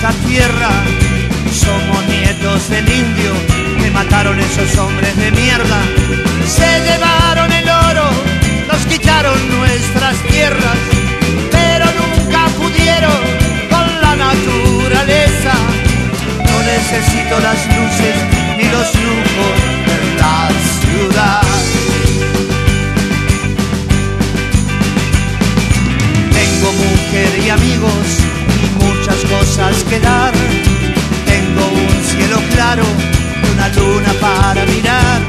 esta tierra. Somos nietos del indio, me mataron esos hombres de mierda. Se llevaron el oro, nos quitaron nuestras tierras, pero nunca pudieron con la naturaleza. No necesito las luces luna para mirar.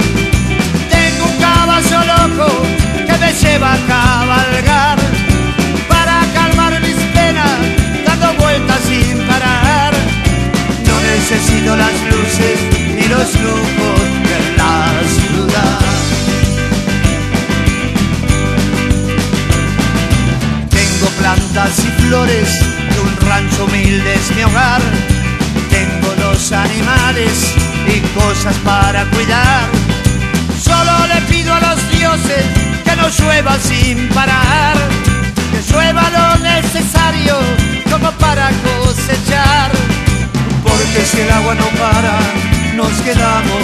Tengo un caballo loco que me lleva a cabalgar para cuidar. Solo le pido a los dioses que no llueva sin parar. Que llueva lo necesario como para cosechar. Porque si el agua no para, nos quedamos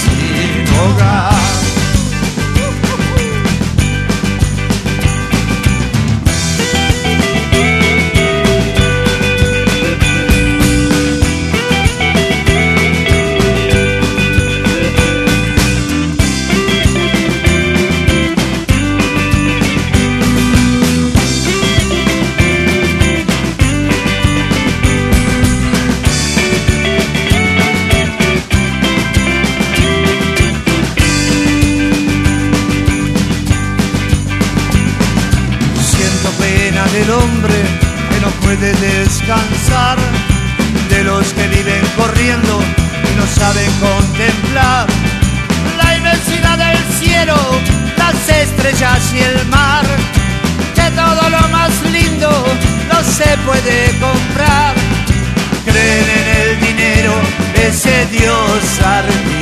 sin hogar. Puede descansar, de los que viven corriendo y no saben contemplar la inmensidad del cielo, las estrellas y el mar, que todo lo más lindo no se puede comprar. Creen en el dinero, ese Dios artificial.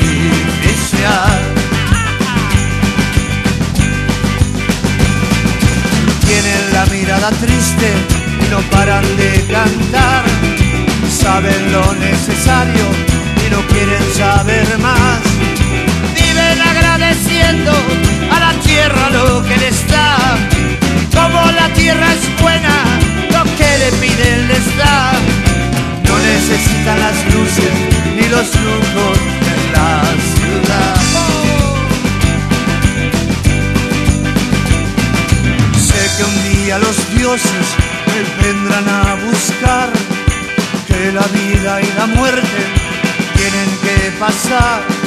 tienen la mirada triste no paran de cantar. Saben lo necesario la vida y la muerte tienen que pasar.